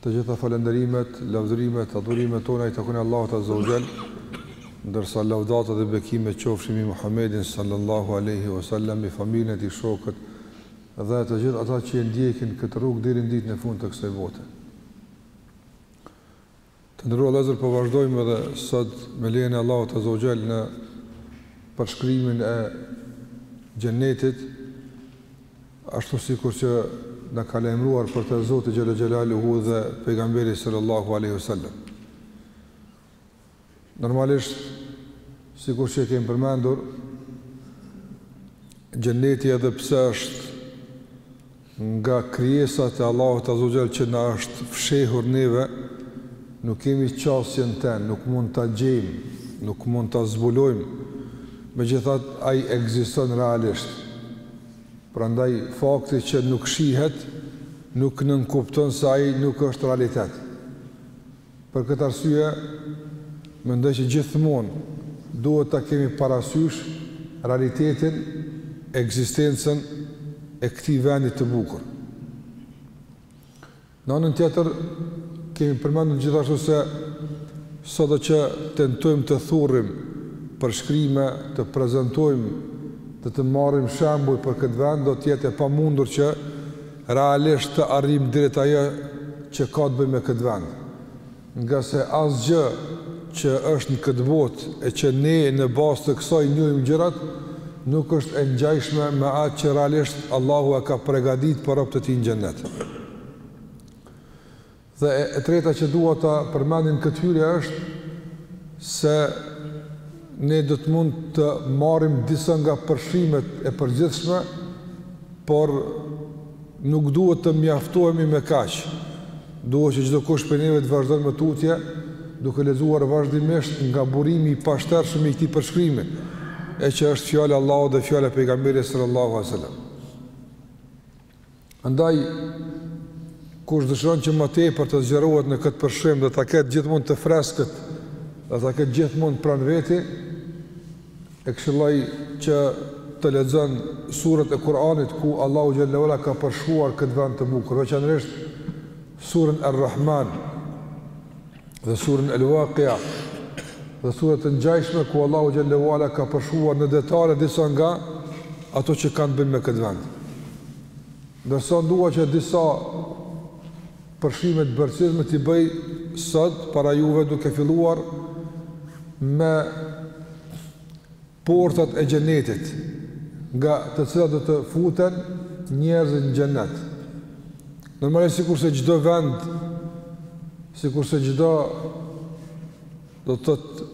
Të gjitha falënderimet, lavdërimet, adhurimet tona i takojnë Allahut Azza wa Jall, ndërsa lavdatat dhe bekimet qofshin mbi Muhammedin sallallahu alaihi wasallam, mbi familjen e tij, shokët dhe të gjithë ata që e ndjekin këtë rrugë deri në ditën e fundit të kësaj bote. Të nderuar vëllezër, po vazhdojmë edhe sot me lejen e Allahut Azza wa Jall në përshkrimin e xhennetit Ashtu sikur që na ka lajmëruar për të Zoti xhalla xhelalu hu dhe pejgamberi sallallahu alaihi wasallam. Normalisht sikur që e kemi përmendur xhenneti edhe pse është nga krijesat e Allahut Azza wa Jall që na është fshehur neve nuk kemi qasje në të, nuk mund ta gjejmë, nuk mund ta zbulojmë, megjithatë ai ekziston realisht. Prandaj, fakti që nuk shihet, nuk nënkupton se ai nuk është realitet. Për këtë arsye, mendoj që gjithmonë duhet ta kemi parasysh realitetin, ekzistencën e këtij vendit të bukur. Në anën tjetër, kemi përmendur gjithashtu se sado që tentojmë të thurim përshkrime, të prezantojmë dhe të marrim shembuj për këtë vend, do të jetë e pamundur që realisht të arrijmë deri te ajo që ka të bëjë me këtë vend. Ngase asgjë që është në këtë botë e që ne në bazë të kësaj njohim gjërat, nuk është e ngjajshme me atë që realisht Allahu e ka pregaditë për robët e Tij në Xhennet. Dhe e treta që dua ta përmendi në këtë hyrje është se ne do të mund të marrim disa nga përshkrimet e përgjithshme, por Nuk duhet të mjaftohemi me kaq. Duhet që çdokush prej neve të vazhdojë më tutje, duke lexuar vazhdimisht nga burimi i pashtershëm i këtij përshkrimi, e që është fjala e Allahut dhe fjala e pejgamberit sallallahu alajhi wasallam. Andaj kush dëshiron që më tepër të zgjerohet në këtë përshkrim dhe ta ketë gjithmonë të freskët, dhe ta ketë gjithmonë pranë vete, E këshilloj që të lexon surat e Kur'anit ku Allahu xhelle ue ala ka përshkruar këtë vend të bukur, veçanërisht surën Ar-Rahman dhe surën Al-Waqi'a dhe sura të ngjashme ku Allahu xhelle ue ala ka përshkruar në detaje disa nga ato që kanë të bëjnë me këtë vend. Ndërsa dua që disa Përshkrimet përcizme t'i bëj sot para juve duke filluar me portat e xhenetit nga të cilat do të futen njerëzit në xhenet. Normalisht sikurse çdo vend, sikurse çdo do të thotë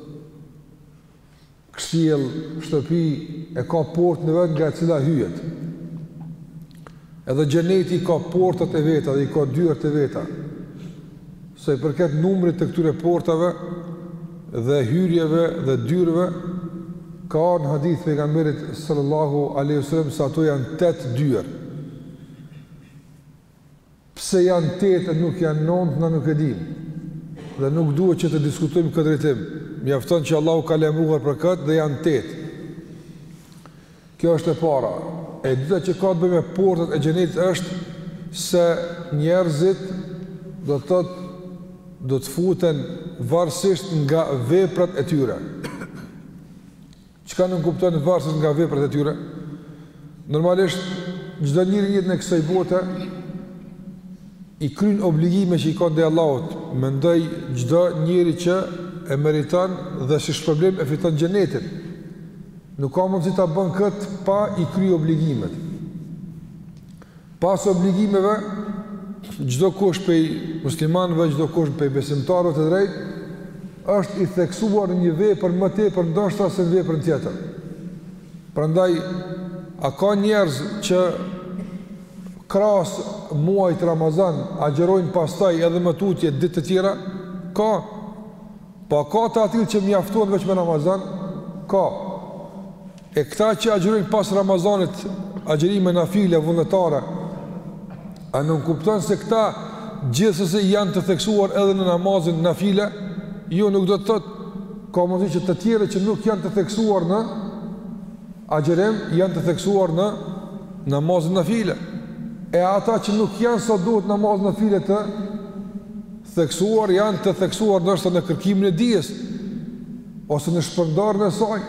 Kështjellë, shtëpi, e ka portën e vet nga e cila hyjet. Edhe xheneti i ka portat e veta dhe i ka dyert e veta. Se i përket numrit të këtyre portave dhe hyrjeve dhe dyerve, ka ardhë në hadith të Pejgamberit sallallahu alejhi ve selem se ato janë tetë dyer. Pse janë tetë e nuk janë nëntë na nuk e dimë dhe nuk duhet që të diskutojmë në këtë drejtim, mjafton që Allahu ka lajmëruar për këtë dhe janë tetë. Kjo është e para. E dyta që ka të bëjë me portat e xhenetit është se njerëzit do të thotë do të futen varësisht nga veprat e tyre. Çka nënkupton varësisht nga veprat e tyre? Normalisht çdo njeri në jetën e kësaj bote i kryen obligimet që i ka ndaj Allahut. Mendoj çdo njeri që e meriton dhe si shpërblim e fiton xhenetin. Nuk ka mundësi ta bën kët pa i kryer obligimet. Pas obligimeve, çdo kush prej muslimanëve, çdo kush prej besimtarëve të drejtë është i theksuar në një vepër më tepër ndoshta se në veprën tjetër. Prandaj a ka njerëz që krahas muajit Ramazan agjërojnë pastaj edhe më tutje ditë të tjera? Ka. Po ka të atillë që mjaftohen veç me Ramazan? Ka. E këta që agjërojnë pas Ramazanit, agjërime nafile vullnetare. A nënkupton se këta gjithsesi janë të theksuar edhe në namazin nafile? Jo, nuk do të thotë ka mundësi që të tjerë që nuk janë të theksuar në agjërim janë të theksuar në namazin nafile. E ata që nuk janë sa duhet në namazin nafile të theksuar janë të theksuar ndoshta në kërkimin e dijes ose në shpërndarjen e saj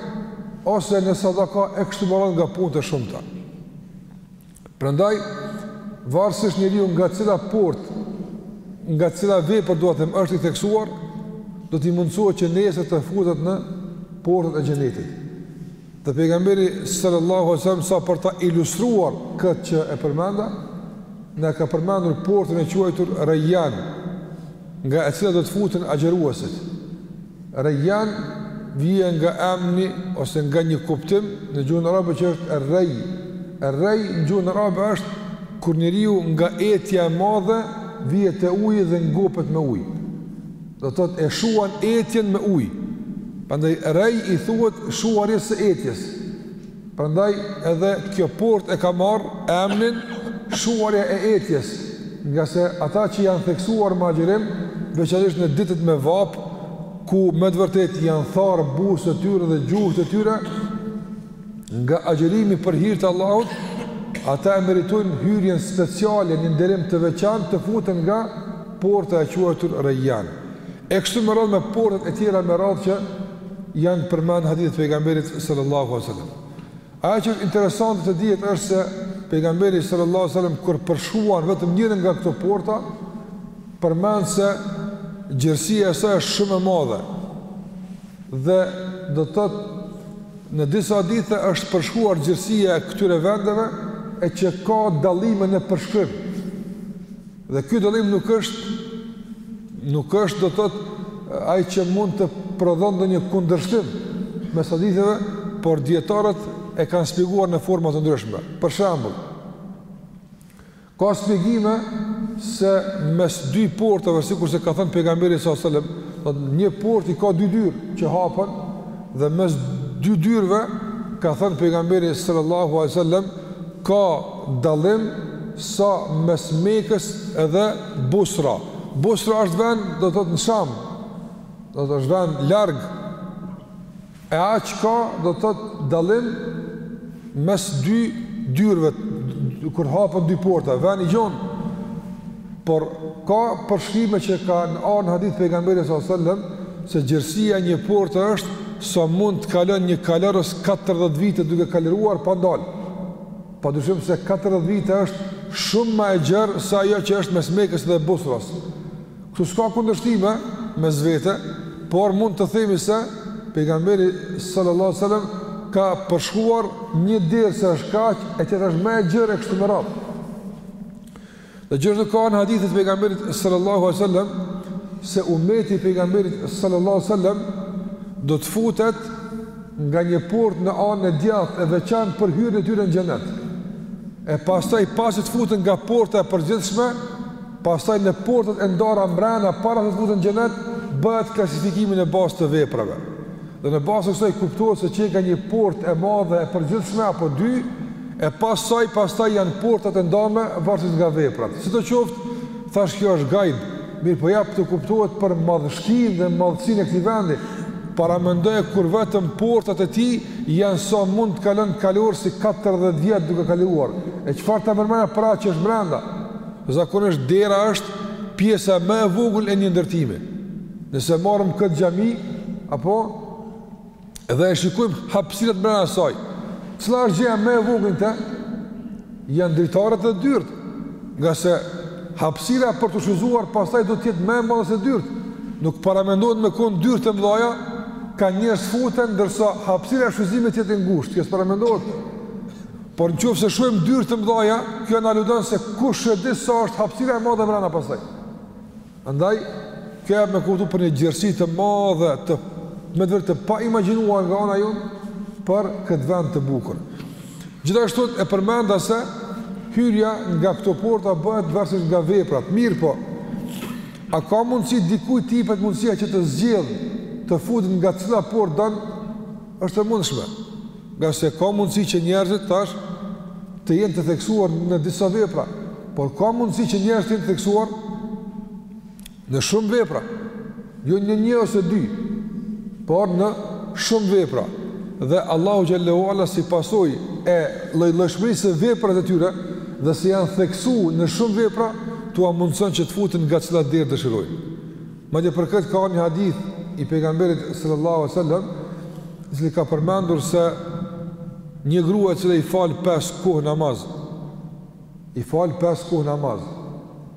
ose në sadaka e kështu me radhë nga punët e shumta. Prandaj varësisht njeriu nga cila portë, nga cila vepër do të them është i theksuar, do t'i mundësohet që nesër të futet në portën e xhenetit. Dhe pejgamberi sallallahu alaihi wasallam sa për ta ilustruar këtë që e përmenda, na ka përmendur portën e quajtur Rayyan, nga e cila do të futen agjëruesit. Rayyan vjen nga emri ose nga një kuptim në gjuhën arabe që është Ar-Ray. Ar-Ray në gjuhën arabe është kur njeriu nga etja e madhe vjen te uji dhe ngopet me ujë. Do të thotë e shuan etjen me ujë. Prandaj rej i thuhet shuarjes së etjes. Prandaj edhe kjo port e ka marr emrin shuarja e etjes, ngase ata që janë theksuar me agjërim, veçanërisht në ditët me vapë, ku me të vërtetë janë tharë buzët e tyre dhe gjuhët e tyre, Nga agjërimi për hir të Allahut, ata e meritojnë hyrjen speciale një nderim të veçantë të futen nga porta e quajtur Rayyan. E kështu me radhë me portat e tjera me radhë që janë përmend në hadithet e pejgamberit sallallahu alaihi wasallam. Ajo që është interesante të dihet është se pejgamberi sallallahu alaihi wasallam kur përshkruan vetëm njërën nga këto porta përmend se gjerësia e saj është shumë e madhe dhe do të thotë Në disa hadithe është përshkruar gjerësia e këtyre vendeve e që ka dallime në përshkrim. Dhe ky dallim nuk është nuk është do të thotë ai që mund të prodhon ndonjë kundërshtim mes haditheve, por dietarët e kanë shpjeguar në forma të ndryshme. Për shembull, Ka shpjegime se mes dy portave, sikurse ka thënë pejgamberi s.a.s. Një port i ka dy dyer që hapen dhe mes dy dyerve ka thënë pejgamberi sallallahu alaihi wasallam ka dallim sa mes Mekës edhe Busra. Busra është vend do të thotë në Sham. Do të është vend larg E aq ka do të thotë dallim mes dy dyerve, kur hapen dy porta, vend i gjanë, por ka përshkrime që kanë ardhë në hadithe të pejgamberit s.a.s. se gjerësia e një porte është sa mund të kalon një kalorës 40 vite duke kalëruar pa ndalë. Pa dyshim se 40 vite është shumë ma e gjërë sa ajo që është mes Mekës dhe Busras. Këtu s'ka kundërshtime mes vete, por mund të themi se pejgamberi sallallahu alajhi wasallam ka përshkruar një derë se është kaq e tjetra është më e gjerë e kështu me radhë. Dhe gjithashtu ka në hadithe të pejgamberit sallallahu alajhi wasallam se ummeti i pejgamberit sallallahu alajhi wasallam do të futet nga një portë në anën e djathtë e veçantë për hyrjen e tyre në xhenet. E pastaj pasi të futen nga porta e përgjithshme, Pastaj në portat e ndara mbrena para se të futen në xhenet, bëhet klasifikimi në bazë të veprave. Dhe në bazë të kësaj kuptohet se qenka një portë e madhe e përgjithshme apo dy, e pas saj pastaj janë portat e ndame varësisht nga veprat. Si të qoftë, thash kjo është gajb, mirëpo jep të kuptohet për madhështinë dhe madhësinë e këtij vendi. Paramendoje kur vetëm portat e tij janë sa mund të kalon kalorësi 40 vjet duke kaluar. E çfarë të mrena pra që është brenda? Zakonisht dera është pjesa më e vogël e një ndërtimi. Nëse marrim këtë xhami apo dhe e shikojmë hapësirat brenda saj, cila është gjëja më e vogël në te janë dritaret dhe dyert, ngase hapësira për t'u shuzuar pastaj do të jetë më e madhe se dyert. Nuk paramendohet me kon dyert e mëdha ka njerëzit futen ndërsa hapësira e shuzimit të jetë e ngushtë, kjo s'paramendohet. Por në qoftë se shohim dyer të mëdhaja, kjo na aludon se kush e di sa është hapësira e madhe brenda pastaj. Andaj kjo jep me kuptu për një gjerësi të madhe të me të vërtetë të paimagjinuar nga ana jonë për këtë vend të bukur. Gjithashtu e përmenda se hyrja nga këto porta bëhet varësisht nga veprat. Mirëpo, a ka mundësi dikujt t'i jepet mundësia që të zgjedhë të futet nga cila portë don? Është e mundshme. Ngase ka mundësi që njerëzit tash të jenë të theksuar në disa vepra, por ka mundësi që njerëzit të jenë të theksuar në shumë vepra, jo një një ose dy, por në shumë vepra. Dhe Allahu xhel-le ue ala si pasojë e llojllojshmërisë së veprave të tyre dhe se janë theksu në shumë vepra, t'ua mundëson që të futen nga cila derë dëshirojnë. Madje për këtë ka ardhë një hadith i pejgamberit sallallahu alaihi wasallam, i cili ka përmendur se një grua e cila i fal pesë kohë namaz, i fal pesë kohë namaz,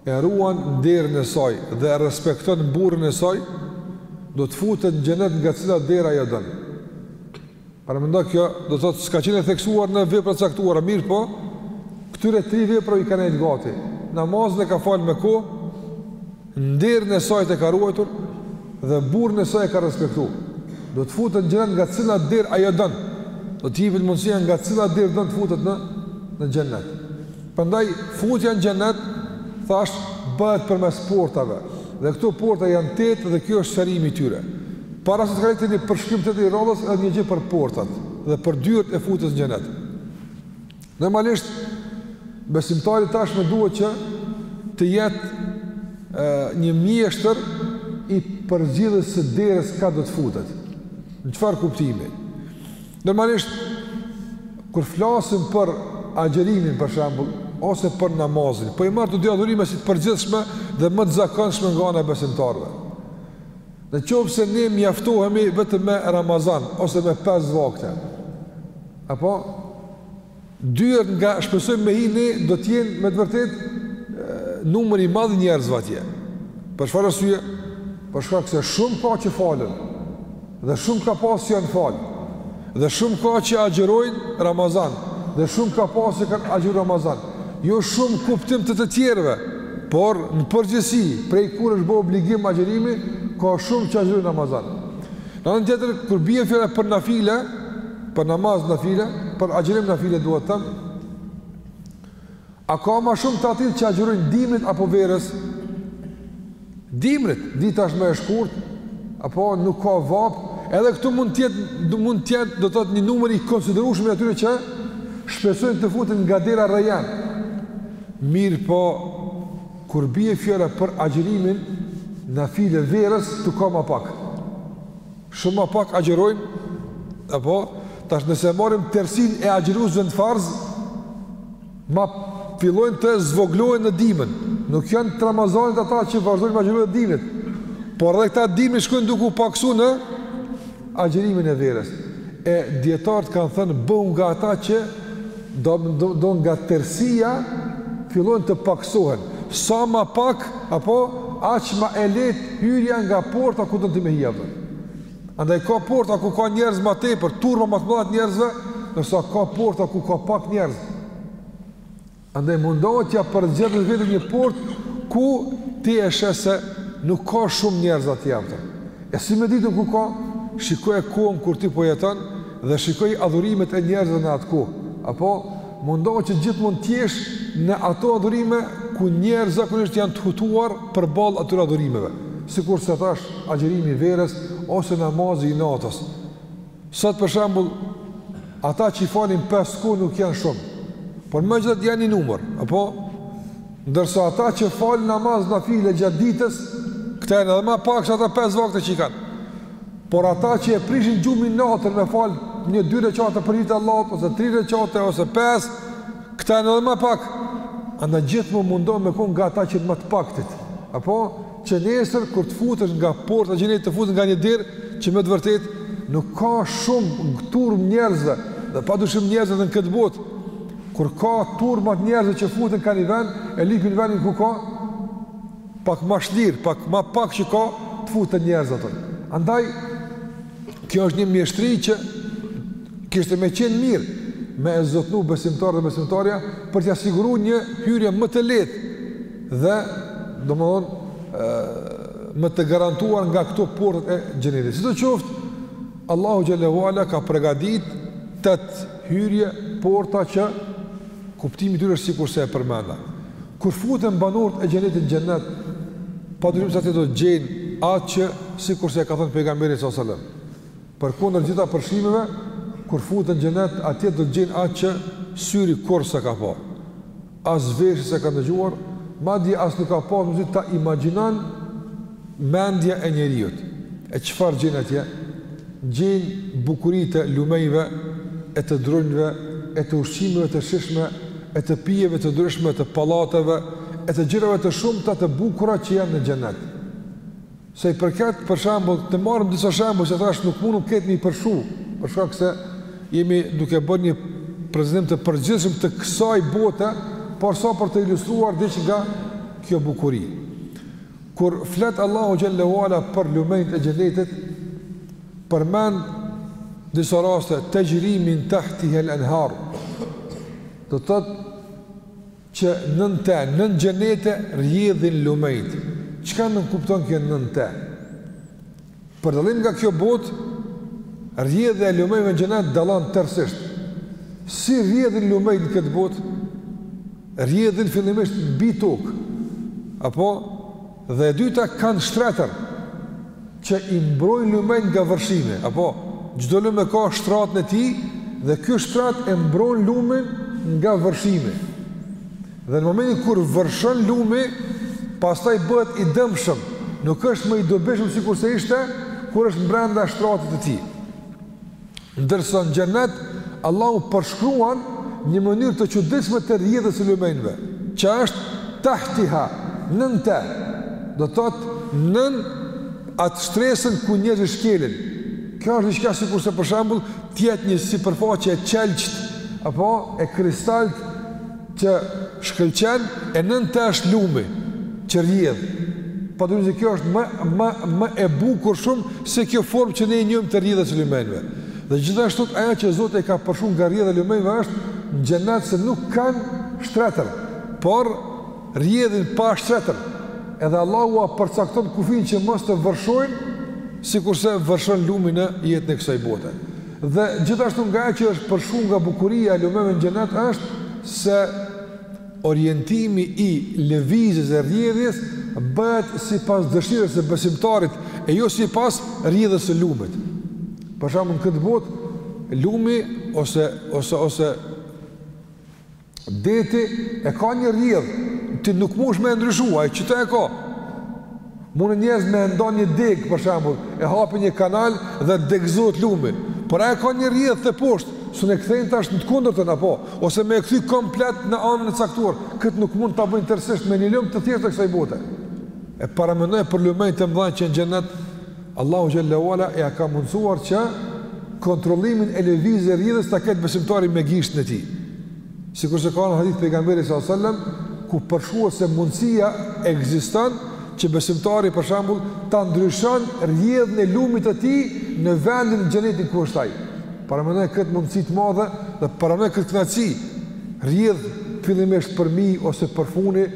e ruan nderin e saj dhe e respekton burrin e saj, do të futet në xhenet nga cila derë ajo don. Paramendo, kjo do të thotë s'ka qenë e theksuar në vepra të caktuara, mirëpo këtyre tri veprave i ka ndejtë gati. Namazin e ka falë me kohë, nderin e saj e ka ruajtur, dhe burrin e saj e ka respektu. Do të futet në xhenet nga cila derë ajo don, do t'i jepet mundësia nga cila derë don të futet në, në xhenet. Prandaj, futja në Xhenet, thashë, bëhet përmes portave, dhe këto porta janë tetë dhe ky është sqarimi i tyre. Para se të kaloj te një përshkrim tjetër të radhës, edhe një gjë për portat dhe për dyert e futjes në Xhenet. Normalisht, besimtari tashmë duhet që të jetë një mjeshtër i përzgjedhjes së derës ka do të futet. Në çfarë kuptimi? Normalisht, kur flasim për agjerimin, për shembull, ose për namazin, po i marr të dy adhurime si të përgjithshme dhe më të zakonshme nga ana e besimtarëve. Në qoftë se ne mjaftohemi vetëm me Ramazan, ose me 5 vakte, apo, Dyert nga shpresojmë me hi ne do të jenë me të vërtetë numër i madh i njerëzve atje. Për çfarë arsye? Për shkak se shumë ka që falen dhe shumë ka pas që janë falë. Dhe shumë ka që agjërojnë Ramazan dhe shumë ka pas që kanë agjëru Ramazan. Jo shumë kuptim të të tjerëve, por në përgjithësi, prej kur është bë obligim agjërimi, ka shumë që agjërojnë Ramazan. Në anën tjetër, kur bie fjala për nafile, për namaz nafile, për agjërim nafile duhet të them, a ka ma shumë të atillë që agjërojnë dimrit apo verës? Dimrit, dita është më e shkurtë, apo nuk ka vapë, edhe këtu mund të jetë, mund të jetë, do të thotë një numër i konsiderueshëm i atyre që shpresojnë të futen nga dera Rejjan. Mirëpo, Kur bie fjala për agjërimin nafile verës këtu ka ma pak. Shumë ma pak agjërojnë apo tash nëse marrim tërësinë e agjëruesve në farz, ma fillojnë të zvogëlohen në dimën. Nuk janë të Ramazanit ata që vazhdojnë me agjëru dimnit. Por edhe këta dimnit shkojnë duke u pakësu në agjërimin e verës e dijetarët kanë thënë bëhu nga ata që do do nga tërësia fillojnë të pakësohen sa ma pak apo aq ma e lehtë hyrja nga porta ku don ti me hi andaj ka porta ku ka njerëz ma tepër turma ma të mëdha të njerëzve ndërsa ka porta ku ka pak njerëz Andaj mundohu t'ia përzgjedhësh vetit një portë ku ti e sheh se nuk ka shumë njerëz atje. E si me dit ku ka, shikoje kohën kur ti po jeton dhe shikoji adhurimet e njerëzve në atë kohë. Apo, mundohu që gjithmonë t'jesh në ato adhurime ku njerëzit zakonisht janë të hutuar përballë atyre adhurimeve. Sikurse thashë, agjërimi i verës ose namazi i natës. Sot për shembull ata që i falin pesë kohë nuk janë shumë, por megjithatë janë një numër, apo ndërsa ata që falin namaz nafile gjatë ditës, këta janë edhe ma pak se ata pesë vakte që i kanë. Por ata që e prishin gjumin natën me fal një dy rekate për hir të Allahut ose tri rekate ose pesë, këta janë edhe ma pak. Andaj gjithmonë mundohu me kon nga ata që ma të paktët. Apo që nesër kur të futesh nga porta e xhenetit të futesh nga një derë që me të vërtetë nuk ka shumë turmë të njerëzve dhe padyshim njerëzit në këtë botë kur ka turma të njerëzve që futen ka një vend e lipin vendin ku ka pak ma shlirë, pak ma pak që ka të futen njerëz aty andaj Kjo është një mjeshtri që kishte me qenë mirë me e zotnu besimtari dhe besimtarja për t'ia siguru një hyrje më të lehtë dhe domethënë më të garantuar nga këto portët e xhenetit. Sido qoftë, Allahu xhelle ue ala ka përgatit tetë hyrje porta që kuptimi i tyre është sikurse e përmenda. Kur futen banorët e Xhenetit në Xhenet, padyshim se atje do të gjejnë atë që sikurse e ka thënë pejgamberi sallallahu alajhi ue selem. Përkundër gjitha përshkrimeve, kur futen në Xhenet, atje do të gjejnë atë që syri kurrë s'e ka pa. As veshi s'e ka dëgjuar, madje as nuk ka pas mundësi ta imagjinojë Mendja e njeriut, e çfarë gjejnë atje? Gjejnë bukuri të lumenjve e të drunjve e të ushqimeve të shijshme e të pijeve të ndryshme të pallateve e të gjërave të shumta të bukura që janë në xhenet. Sa i përket për shembull, të marrim disa shembuj se thashë nuk mundem krejt m'i përshkru, për shkak se jemi duke bërë një prezantim të përgjithshëm të kësaj bote, por sa për të ilustruar diç nga kjo bukuri. Kur flet Allahu xhelle ue ala për lumenjtë e xhenetit, përmend disa raste texhri min tahtihel enhar, do të thotë që nën te, nën xhenete rjedhin lumenjtë. Çka nënkupton kjo nën te? Për dallim nga kjo botë, rrjedhja e lumenjve në xhenet dallon tërësisht. Si rrjedhin lumenjtë në këtë botë? Rrjedhin fillimisht mbi tokë. Apo dhe e dyta kanë shtretër që i mbrojnë lumenjtë nga vërshimi. Apo çdo lumë ka shtratin e tij dhe ky shtrat e mbron lumin nga vërshimi. Dhe në momentin kur vërshon lumi, pastaj bëhet i dëmshëm, nuk është më i dobishëm sikurse ishte, kur është mbrenda shtratit të tij. Ndërsa në xhenet, Allahu përshkruan një mënyrë të çuditshme të rrjedhës së lumenjve, që është tahtiha, nën te, do të thotë nën atë shtresën ku njerëzit shkelin. Kjo është diçka sikurse për shembull të jetë një sipërfaqe e qelqtë, apo e kristaltë, që shkëlqen e nën te është lumi që rrjedh padyshim se kjo është më, më, më e bukur shumë se kjo formë që ne i njohim të rrjedhës së lumenjve dhe gjithashtu ajo që Zoti e ka përshkru nga rrjedha e lumenjve është në xhenet se nuk kanë shtretër por rrjedhin pa shtretër edhe Allahu ua përcakton kufinë që mos të vërshojnë sikurse vërshon lumi në jetën e kësaj bote Dhe gjithashtu nga ajo që është përshkruar nga bukuria e lumeve në xhenet është se orientimi i lëvizjes dhe rrjedhjes bëhet sipas dëshirës së besimtarit e jo sipas rrjedhës së lumit. Për shembull në këtë botë lumi ose ose ose Deti e ka një rrjedh, ti nuk mund me e ndryshua, e qeta e ka. Munen njerëz me e nda një deg, për shembull, e hapi një kanal dhe degëzohet lumi. Por e ka një rrjedh te poshtë, s'un e kthen tash në të kundërtën apo, ose me e kthy komplet në anën e caktuar, këtë nuk mund ta bëjë tërësisht me një lumë të thjeshtë të kësaj bote. E paramendoj për lumenjtë e mdhaj që në xhenet, Allahu xhalla uala ia ka mundësuar që kontrollimin e lëvizjes së rrjedhës ta ketë besimtari me gishtin e tij. Sikurse ka në hadith pejgamberit sallallahu alajhi wasallam ku përshkruhet se mundësia ekziston që besimtari për shembull ta ndryshon rrjedhën e lumit të tij në vendin e xhenetit ku është ai. Paramendoje këtë mundësi të madhe dhe paramendoje këtë kënaqësi rrjedh fillimisht përmi ose përfuni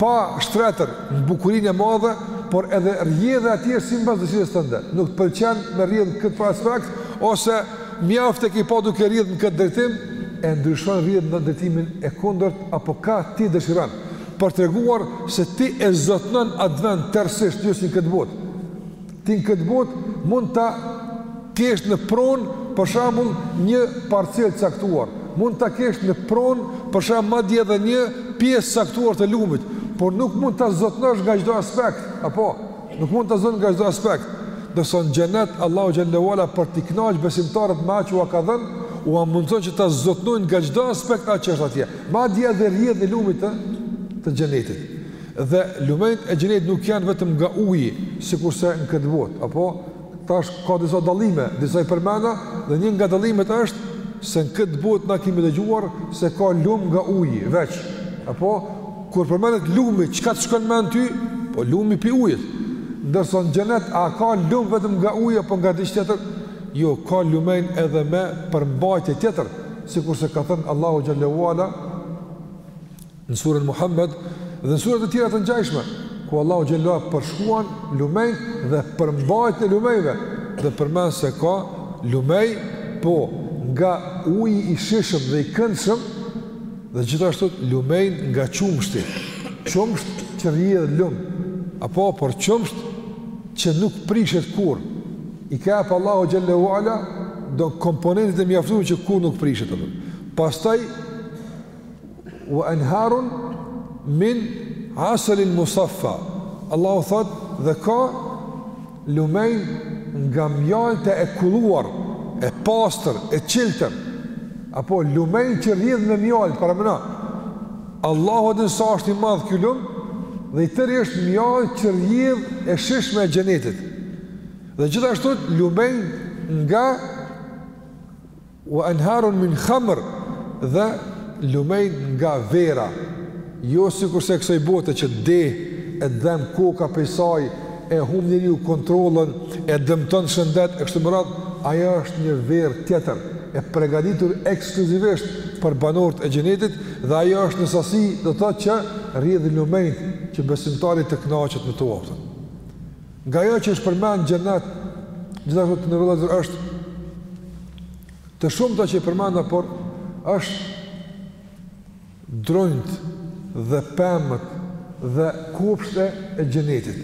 Pa shtretër në bukurinë e madhe, por edhe rrjedhja e tij simbas dëshirës tënde. Nuk të pëlqen me rrjedh në këtë aspekt ose mjaft e ke pa duke rrjedh në këtë drejtim, e ndryshon rrjedhën në drejtimin e kundërt apo ka ti dëshiron, për të treguar se ti e zotnon atë vend tërësisht, jo si në këtë botë. Ti në këtë botë mund ta kesh në pronë për shembull një parcel të caktuar, mund ta kesh në pronë për shembull madje edhe një pjesë të caktuar të lumit, por nuk mund ta zotnosh nga çdo aspekt, apo nuk mund ta zotnosh nga çdo aspekt. Ndërsa në xhenet Allahu xhallahu ala për t'i kënaqur besimtarët me atë që ua ka dhënë, ua mundson që ta zotnojnë nga çdo aspekt atë që është atje, madje edhe rrjedhën e lumit të xhenetit. Dhe lumenjtë e xhenetit nuk janë vetëm nga uji, sikurse në këtë botë, apo tash ka disa dallime, disa i përmenda dhe një nga dallimet është se në këtë botë na kemi dëgjuar se ka lum nga uji, veç, apo kur përmendet lumi, çka të shkon mendja ty? Po lumi pi ujit. Ndërsa në xhenet a ka lum vetëm nga uji apo nga diçka tjetër? Jo, ka lumenj edhe me përmbajtje tjetër, sikurse ka thënë Allahu xhallahu ala, në surën Muhammed dhe në surët e tjera të ngjashme, ku Allahu xhallahu ala përshkruan lumenjtë dhe përmbajtjen e lumenjve dhe përmend se ka lumej po nga uji i shijshëm dhe i këndshëm dhe gjithashtu lumej nga qumshti. Qumsht që rrjedh lum, apo por qumsht që nuk prishet kurrë. I ka jep Allahu xhallahu ala do komponentët e mjaftueshëm që kurrë nuk prishet ai lum. Pastaj Wa anharun min asalin musaffa. Allahu thotë dhe ka lumej nga mjalta e kulluar, e pastër, e çiltër. Apo lumej që rrjedh me mjaltë, paramendo. Allahu e din sa është i madh ky lum dhe i tërë është mjaltë që rrjedh e shijshme e xhenetit. Dhe gjithashtu lumej nga Wa anharun min khamr dhe lumenj nga vera, jo sikurse e kësaj bote që deh e dhemb koka prej saj, e humb njeriu kontrollën, e dëmton shëndetin e kështu me radhë, ajo është një verë tjetër e pregaditur ekskluzivisht për banorët e Xhenetit dhe ajo është në sasi do të thotë që rrjedhin lumenj që besimtari të kënaqet me to. Nga ajo që është përmend n'xhenet, gjithashtu të nderuar vëllezër është të shumta që i përmenda por është drunjtë dhe pemët dhe kopshtet e xhenetit.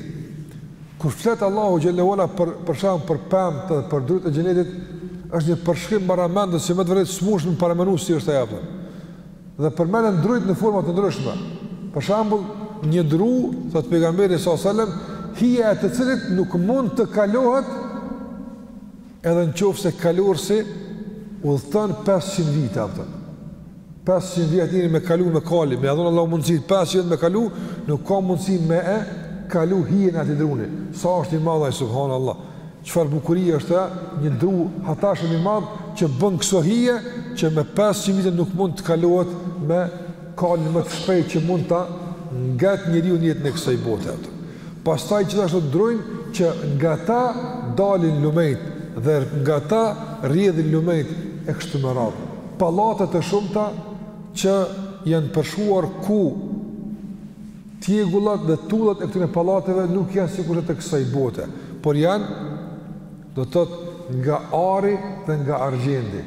Kur flet Allahu xhelle ue ala për shembull për pemët dhe për drunjtë e xhenetit, është një përshkrim i paramendsh që me të vërtetë s'mundesh me paramendu si është ajo. Dhe përmenden druit në forma të ndryshme. Për shembull, një dru, thotë pejgamberi sallallahu alajhi wasallam, hija e të cilit nuk mund të kalohet edhe në qoftë se kalorësi udhëton 500 vite ap to. 500 vjet njeri me kalu me kali, me ia dhonë Allahu mundësi, 500 vjet me kalu, nuk ka mundësi me e kalu hijen e atij druni, sa është i madh ai, subhanallah. Çfarë bukurie është ë, një dru hatashem i madh që bën kësi hije që me pesëqind vite nuk mund të kalohet me kalin më të shpejtë që mund ta nget njeriu në jetën e kësaj bote atë. Pastaj gjithashtu drunj që nga ta dalin lumejt dhe nga ta rrjedhin lumejt e kështu me radhë. Pallate të shumta që janë përshkruar ku Tjegullat dhe tullat e këtyre pallateve nuk janë sikurse të kësaj bote, por janë, do të thotë, nga ari dhe nga argjendi.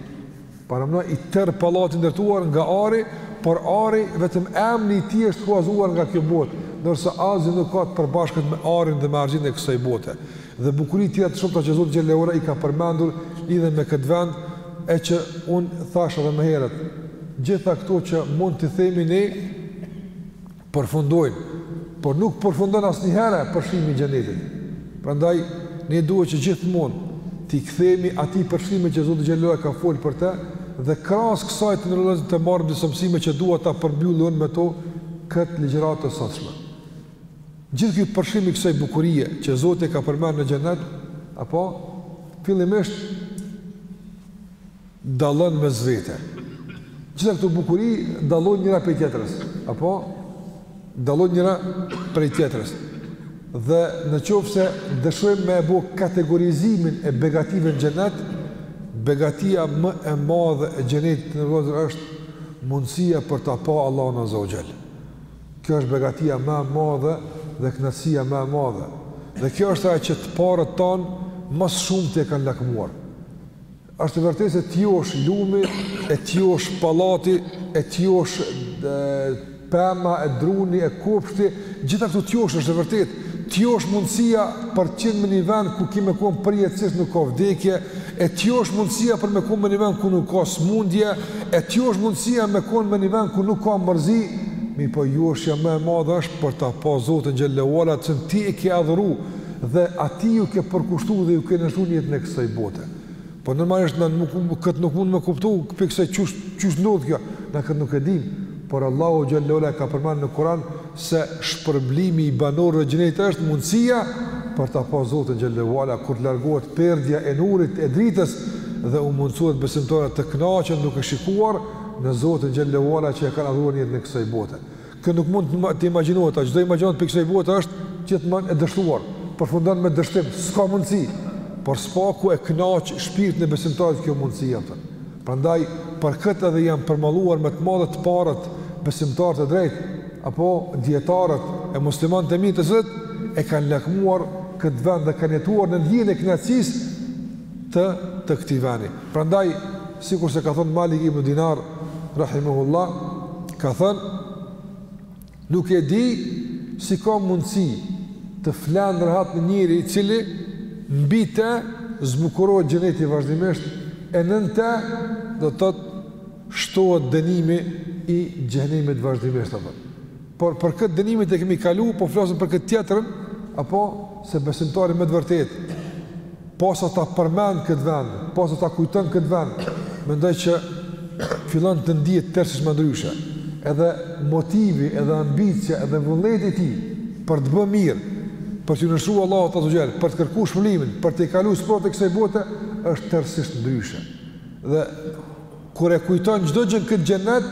Paramno i tërë pallati i ndërtuar nga ari, por ari vetëm emri i tij është huazuar nga kjo botë, ndërsa asgjë nuk ka të përbashkët me arin dhe me argjendin e kësaj bote. Dhe bukuri tjera të shumta që Zoti Xhelle ue ala i ka përmendur lidhur me këtë vend e që unë thashë edhe më herët, gjitha këto që mund t'i themi ne përfundojnë, por nuk përfundon asnjëherë përshkrimi i xhenetit. Prandaj, ne duhet që gjithmonë t'i kthemi atij përshkrimi që Zoti Xhelle ue ala ka fol për te, dhe krahas kësaj të nderuar vëllezër të marrim disa mësime që dua ta përmbyllim me to këtë ligjëratë të sotshme. Gjithë ky përshkrim i kësaj bukurie që Zoti e ka përmend në xhenet, apo, fillimisht, dallon mes vete. Gjitha këto bukuri dallojnë njëra prej tjetrës, apo dallojnë njëra prej tjetrës. Dhe në qoftë se dëshojmë me e bo kategorizimin e begative në gjenet, begatia më e madhe e gjenetit në veti është mundësia për ta pa Allahun Azza wa Jall. Kjo është begatia më e madhe dhe knatësia më e madhe. Dhe kjo është ajo që të parët tanë më së shumti e kanë lakmuar. Është e vërtetë se të josh lumi, e të josh pallati, e të josh pema, e druni, e kopshti, gjitha këto të joshin, është e vërtetë. Të josh mundësia për të qenë në një vend ku ke me konë përjetësisht nuk ka vdekje, e të josh mundësia për me konë me një vend ku nuk ka smundje, e të josh mundësia me konë me një vend ku nuk ka mërzi, mirëpo joshja më e madhe është për ta pa Zotin xhelle ve ala, që ti e ke adhuru dhe atij iu ke përkushtu dhe iu ke nënshtru në jetën e kësaj bote. Po normalisht na nuk mund kët nuk mund të më kuptu, pikërisht qysh qysh ndodh kjo, na kët nuk e dimë, por Allahu xhelle ve ala e ka përmend në Kur'an se shpërblimi i banorëve të xhenetit është mundësia për ta pa Zotin xhelle ve ala kur të largohet perdja e nurit e dritës dhe u mundësohet besimtarëve të kënaqen duke shikuar në Zotin xhelle ve ala që e kanë adhuruar në jetën e kësaj bote. Kjo nuk mund të imagjinohet, çdo imagjinatë prej kësaj bote është gjithmonë e dështuar, përfundon me dështim, s'ka mundësi. Por së paku e kënaq shpirtin e besimtarit kjo mundësi, apo. Prandaj për këtë edhe janë përmalluar me të madhe të parët besimtarët e drejtë apo dietarët e muslimanët e mirë të cilët e kanë lakmuar këtë vend dhe kanë jetuar në ndjenjën e kënaqësisë të të këtij vendi. Prandaj Sikur se ka thënë Malik ibn Dinar, rahimehullah, ka thënë, nuk e di si ka mundësi të flenë rehat një njeri i cili mbi te zbukurohet gjeneti vazhdimisht e nën te do të thotë shtohet dënimi i xhehenemit vazhdimisht. Të Por për këtë dënimin e kemi kalu, po flasim për këtë tjetrën, apo se besimtari me të vërtetë, posa ta përmend këtë vend, posa ta kujton këtë vend, mendoj që fillon të ndihet tërësisht më ndryshe, edhe motivi, edhe ambicia, edhe vullneti i tij, për të bë mirë, për t'iu nënshtru Allahut Azza wa Jall, për të kërku shpërblimin, për t'i kalu sprovat e kësaj bote, është tërësisht ndryshe. Dhe Kur e kujton çdo gjë në këtë xhenet,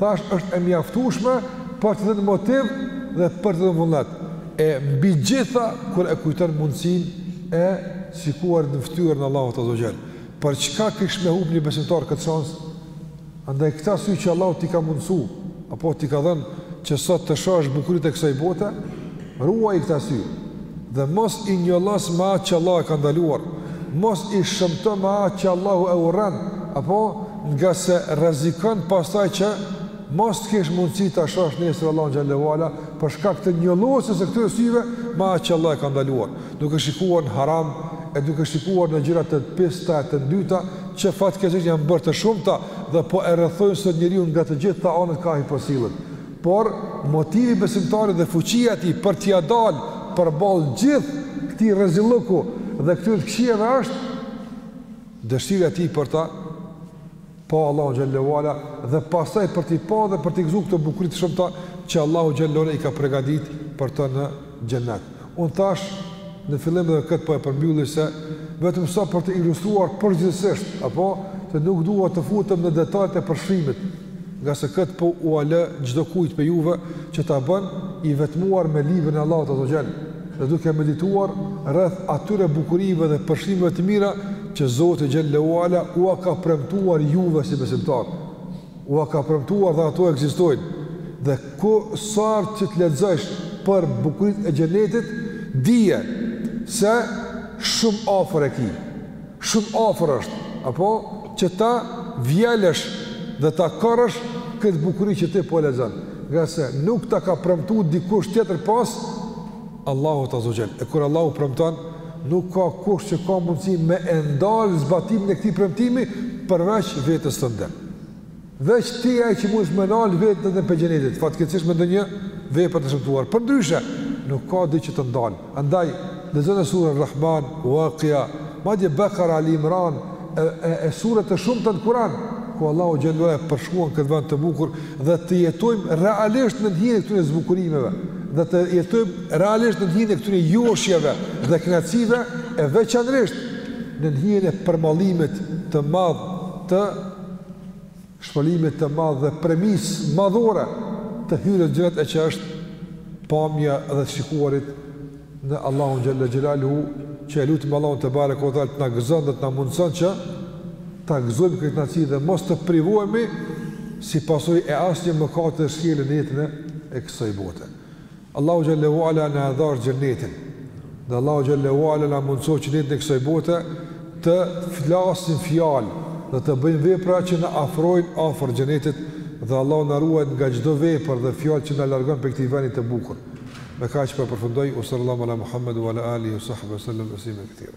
thash është e mjaftueshme për të dhënë motiv dhe për të dhënë vullnet. E mbi gjitha kur e kujton mundësinë e shikuarit në fytyrën e Allahut Azza wa Jall. Për çka kish me humb një besimtar këtë shans? Andaj këta sy që Allahu t'i ka mundësu, apo t'i ka dhënë që sot të shohësh bukuritë e kësaj bote, Ruaji këta sy, dhe mos i njollos me atë që Allahu e ka ndaluar, mos i shëmto me atë që Allahu e urren, apo, ngase rrezikon pastaj që mos të kesh mundësi ta shohësh nesër Allahun xhallahu ala për shkak të njollosjes së këtyre syve me atë që Allah e ka ndaluar, duke shikuar në haram e duke shikuar në gjëra të pista e të ndyta që fatkeqësisht janë bërë të shumta dhe po e rrethojnë sot njeriun nga të gjitha anët kah ai po sillet. Por, motivi i besimtarit dhe fuqia e tij për t'ia dalë përballë gjithë këtij rezillëku dhe këtyre të këqijave është dëshira e tij për ta pa Allahun xhallahu te ala dhe pastaj për t'i pa dhe për t'i gëzu këto bukuri të shumta që Allahu xhallahu te ala i ka pregaditë për të në xhennet. Unë thashë në fillim dhe këtë po e përmbylli se vetëm sa për të ilustruar përgjithësisht, apo, se nuk dua të futem në detajet e përshkrimit, ngase këtë po ua lë çdokujt prej juve që ta bën, i vetmuar me Librin e Allahut Azza wa Jall dhe duke medituar rreth atyre bukurive dhe përshkrimeve të mira që Zoti xhallahu ala jua ka premtuar juve si besimtarë. Ua ka premtuar dhe ato ekzistojnë dhe kush sa herë që të lexojsh për bukurinë e xhenetit dije se shumë afër e ki shumë afër është apo që ta vjelësh dhe ta korrësh këtë bukuri që ti po e lexon ngase nuk ta ka premtu dikush tjetër pas Allahut azza wa jall. E kur Allahu premton, nuk ka kush që ka mundësi me e ndalë zbatimin e këtij premtimi përveç vetes tënde. Veç ti je ai që munesh me ndal veten tënde prej xhenetit, fatkeqësisht me ndonjë vepër të shëmtuar. Përndryshe, nuk ka diç që të ndal. Andaj lexojeni surën Rahman, Waqi'a, madje Bakara, Ali Imran, e, e, e sure të shumta në Kuran, ku Allahu xhalla e përshkruan këtë vend të bukur dhe të jetojmë realisht në njëri këtë një zbukurimeve dhe të jetojmë realisht nën hijen e këtyre joshjeve dhe kënaqësive e veçanërisht nën hijen e përmallimit të madh të shpërblimit të madh dhe premisë madhore të hyrjes në xhenet e që është pamja dhe të shikuarit në Allahun xhalla xhelaluhu që e lutim Allahun tebareke ve teala të na gëzon dhe të na mundëson që ta gëzojmë këtë kënaqësi dhe mos të privohemi si pasojë e asnjë mëkati të shkretë në jetën e kësaj bote Allahu xhalla uala na dhashtë xhenetin dhe Allahu xhalla uala na mundësoftë që në jetën e kësaj bote të flasim fjalë dhe të bëjmë vepra që na afrojnë afër xhenetit dhe Allahu na ruajtë nga çdo vepër dhe fjalë që na largon prej këtij vendi të bukur. Me kaq po e përfundoj, o sallallahu ala Muhammed wa ala alihi wa sahbihi wa sallam taslima kethira.